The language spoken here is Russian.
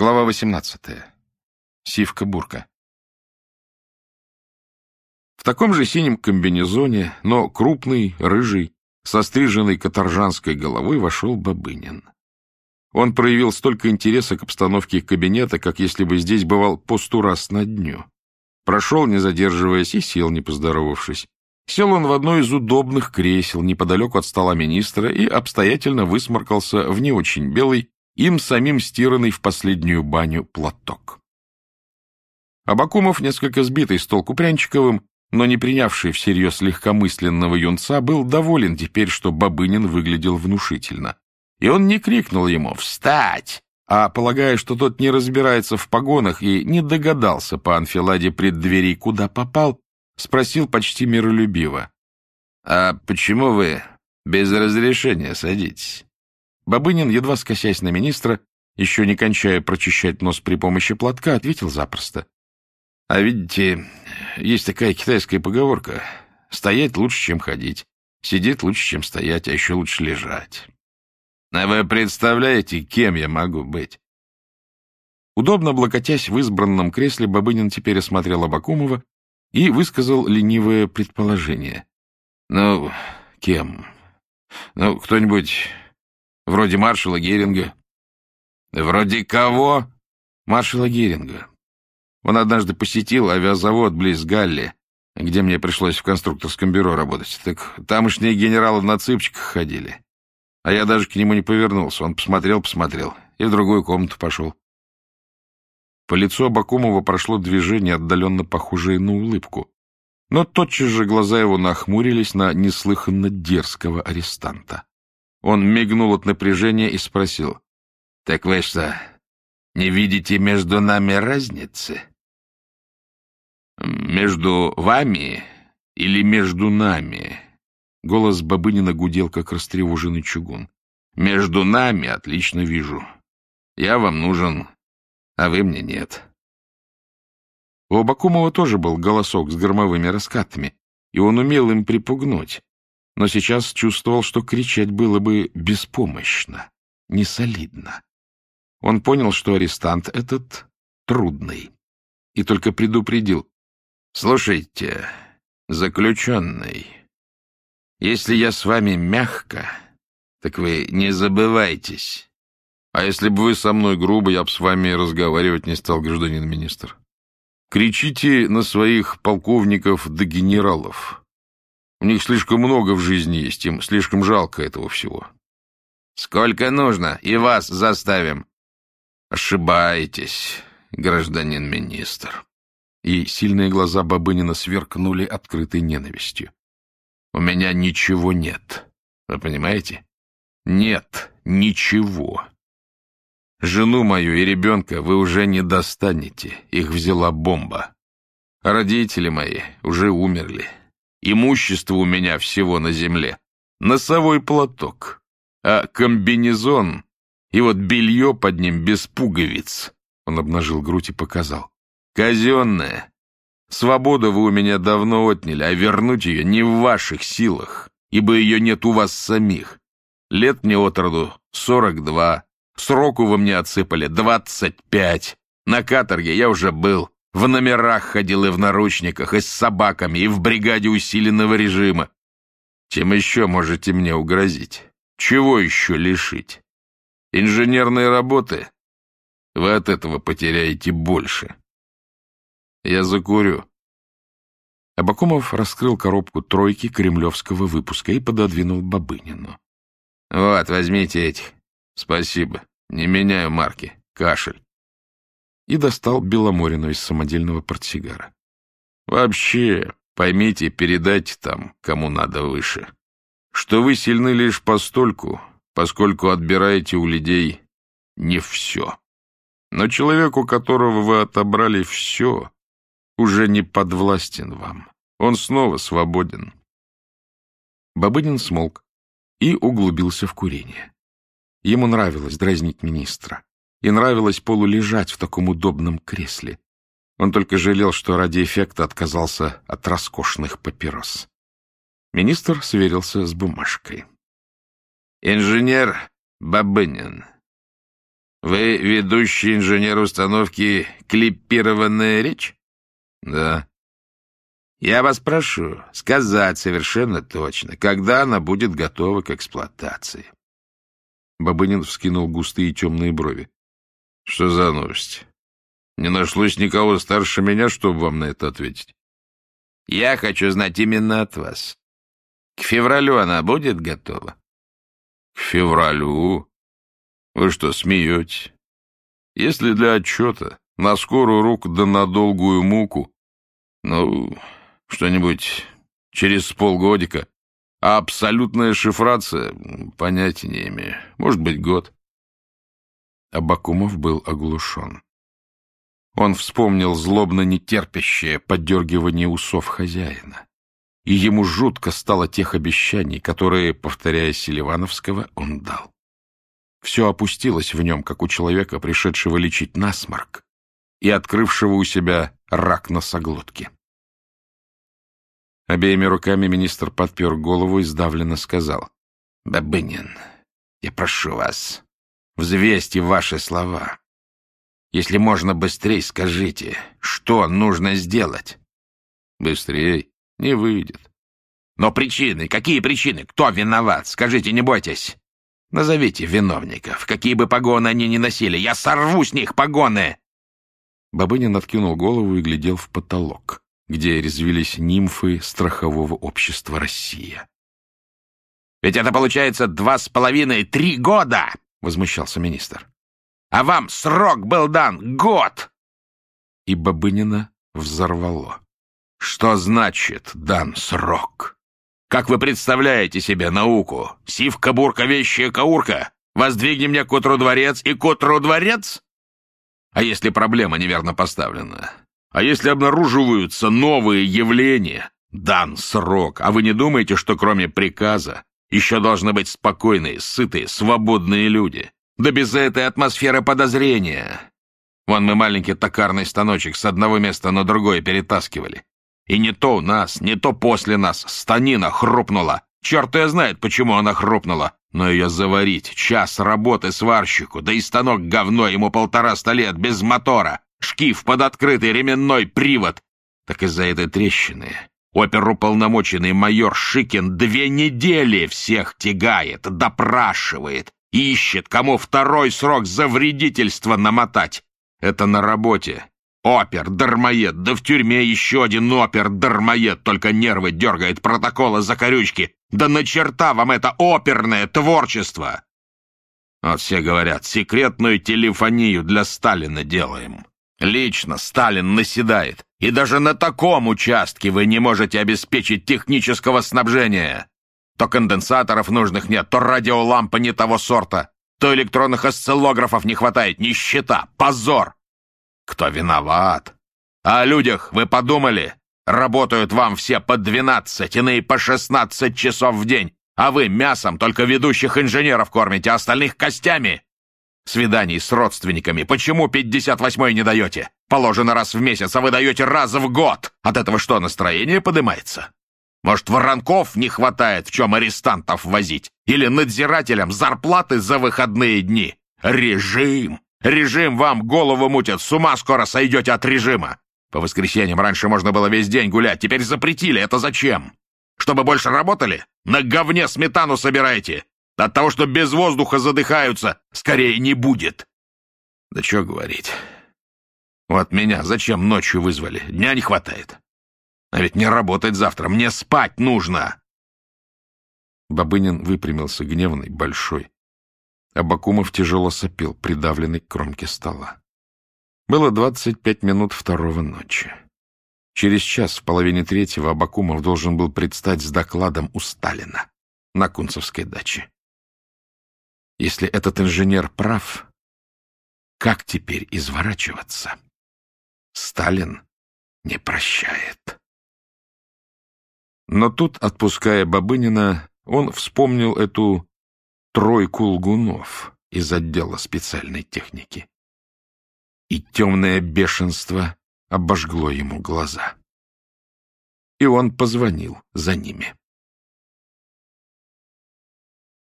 Глава 18. Сивка-бурка. В таком же синем комбинезоне, но крупный, рыжий, со стриженной каторжанской головой вошел Бабынин. Он проявил столько интереса к обстановке кабинета, как если бы здесь бывал по сто раз на дню. Прошел, не задерживаясь, и сел, не поздоровавшись. Сел он в одно из удобных кресел неподалеку от стола министра и обстоятельно высморкался в не очень белый, им самим стиранный в последнюю баню платок. Абакумов, несколько сбитый с толку Прянчиковым, но не принявший всерьез легкомысленного юнца, был доволен теперь, что Бабынин выглядел внушительно. И он не крикнул ему «Встать!», а, полагая, что тот не разбирается в погонах и не догадался по анфиладе преддверий, куда попал, спросил почти миролюбиво. «А почему вы без разрешения садитесь?» Бабынин, едва скосясь на министра, еще не кончая прочищать нос при помощи платка, ответил запросто. — А видите, есть такая китайская поговорка. Стоять лучше, чем ходить. Сидеть лучше, чем стоять, а еще лучше лежать. А вы представляете, кем я могу быть? Удобно облокотясь в избранном кресле, Бабынин теперь осмотрел Абакумова и высказал ленивое предположение. — Ну, кем? Ну, кто-нибудь Вроде маршала Геринга. Вроде кого? Маршала Геринга. Он однажды посетил авиазавод близ Галли, где мне пришлось в конструкторском бюро работать. Так тамошние генералы на цыпчиках ходили. А я даже к нему не повернулся. Он посмотрел, посмотрел и в другую комнату пошел. По лицу Абакумова прошло движение, отдаленно похожее на улыбку. Но тотчас же глаза его нахмурились на неслыханно дерзкого арестанта. Он мигнул от напряжения и спросил. — Так вы что, не видите между нами разницы? — Между вами или между нами? Голос Бабынина гудел, как растревоженный чугун. — Между нами отлично вижу. Я вам нужен, а вы мне нет. У Абакумова тоже был голосок с громовыми раскатами, и он умел им припугнуть но сейчас чувствовал, что кричать было бы беспомощно, несолидно. Он понял, что арестант этот трудный, и только предупредил. — Слушайте, заключенный, если я с вами мягко, так вы не забывайтесь. А если бы вы со мной грубо, я бы с вами разговаривать не стал, гражданин министр. Кричите на своих полковников да генералов. У них слишком много в жизни есть, им слишком жалко этого всего. Сколько нужно, и вас заставим. Ошибаетесь, гражданин министр. И сильные глаза Бабынина сверкнули открытой ненавистью. У меня ничего нет. Вы понимаете? Нет ничего. Жену мою и ребенка вы уже не достанете. Их взяла бомба. Родители мои уже умерли. Имущество у меня всего на земле. Носовой платок. А комбинезон и вот белье под ним без пуговиц. Он обнажил грудь и показал. Казенное. Свободу вы у меня давно отняли, а вернуть ее не в ваших силах, ибо ее нет у вас самих. Лет мне от роду сорок два. Сроку вы мне отсыпали двадцать пять. На каторге я уже был. В номерах ходил и в наручниках, и с собаками, и в бригаде усиленного режима. Чем еще можете мне угрозить? Чего еще лишить? Инженерной работы? Вы от этого потеряете больше. Я закурю. Абакумов раскрыл коробку тройки кремлевского выпуска и пододвинул Бабынину. Вот, возьмите этих. Спасибо. Не меняю марки. Кашель и достал Беломорину из самодельного портсигара. «Вообще, поймите, передайте там, кому надо выше, что вы сильны лишь постольку, поскольку отбираете у людей не все. Но человеку, которого вы отобрали все, уже не подвластен вам. Он снова свободен». Бабынин смолк и углубился в курение. Ему нравилось дразнить министра и нравилось полулежать в таком удобном кресле. Он только жалел, что ради эффекта отказался от роскошных папирос. Министр сверился с бумажкой. «Инженер Бабынин, Вы ведущий инженер установки «Клиппированная речь»? Да. Я вас прошу сказать совершенно точно, когда она будет готова к эксплуатации. Бабынин вскинул густые темные брови. Что за новость? Не нашлось никого старше меня, чтобы вам на это ответить. Я хочу знать именно от вас. К февралю она будет готова? К февралю? Вы что, смеетесь? Если для отчета, на скорую руку да на долгую муку, ну, что-нибудь через полгодика, а абсолютная шифрация, понятия не имею, может быть, год. Абакумов был оглушен. Он вспомнил злобно нетерпящее поддергивание усов хозяина. И ему жутко стало тех обещаний, которые, повторяя Селивановского, он дал. Все опустилось в нем, как у человека, пришедшего лечить насморк и открывшего у себя рак носоглотки. Обеими руками министр подпер голову и сдавленно сказал. — Бабынин, я прошу вас, взвесьте ваши слова. Если можно быстрее, скажите, что нужно сделать? — Быстрее не выйдет. — Но причины? Какие причины? Кто виноват? Скажите, не бойтесь. Назовите виновников, какие бы погоны они ни носили. Я сорву с них погоны!» Бабынин откинул голову и глядел в потолок, где резвились нимфы страхового общества «Россия». «Ведь это получается два с половиной, три года!» — возмущался министр. «А вам срок был дан год!» И Бабынина взорвало. «Что значит дан срок?» Как вы представляете себе науку? Сивка-бурка, вещая каурка? Воздвигни мне к утру дворец и к утру дворец? А если проблема неверно поставлена? А если обнаруживаются новые явления? Дан срок. А вы не думаете, что кроме приказа еще должны быть спокойные, сытые, свободные люди? Да без этой атмосферы подозрения. Вон мы маленький токарный станочек с одного места на другое перетаскивали. И не то у нас, не то после нас станина хрупнула. Черт ее знает, почему она хрупнула. Но ее заварить, час работы сварщику, да и станок говно ему полтораста лет, без мотора, шкив под открытый ременной привод. Так из-за этой трещины оперуполномоченный майор Шикин две недели всех тягает, допрашивает, ищет, кому второй срок за вредительство намотать. Это на работе. Опер, дармоед, да в тюрьме еще один опер, дармоед, только нервы дергает, протоколы за корючки. Да на черта вам это оперное творчество! Вот все говорят, секретную телефонию для Сталина делаем. Лично Сталин наседает, и даже на таком участке вы не можете обеспечить технического снабжения. То конденсаторов нужных нет, то радиолампа не того сорта, то электронных осциллографов не хватает, нищета, позор. Кто виноват? О людях вы подумали? Работают вам все по 12, иные по 16 часов в день, а вы мясом только ведущих инженеров кормите, а остальных костями. Свиданий с родственниками почему 58-й не даете? Положено раз в месяц, а вы даете раз в год. От этого что, настроение поднимается? Может, воронков не хватает, в чем арестантов возить? Или надзирателям зарплаты за выходные дни? Режим! Режим вам голову мутит, с ума скоро сойдете от режима. По воскресеньям раньше можно было весь день гулять, теперь запретили. Это зачем? Чтобы больше работали? На говне сметану собираете. От того, что без воздуха задыхаются, скорее не будет. Да что говорить. Вот меня зачем ночью вызвали? Дня не хватает. А ведь не работать завтра, мне спать нужно. Бабынин выпрямился гневный, большой. Абакумов тяжело сопел, придавленный к кромке стола. Было двадцать пять минут второго ночи. Через час, в половине третьего, Абакумов должен был предстать с докладом у Сталина на Кунцевской даче. Если этот инженер прав, как теперь изворачиваться? Сталин не прощает. Но тут, отпуская Бабынина, он вспомнил эту тройку лгунов из отдела специальной техники. И темное бешенство обожгло ему глаза. И он позвонил за ними.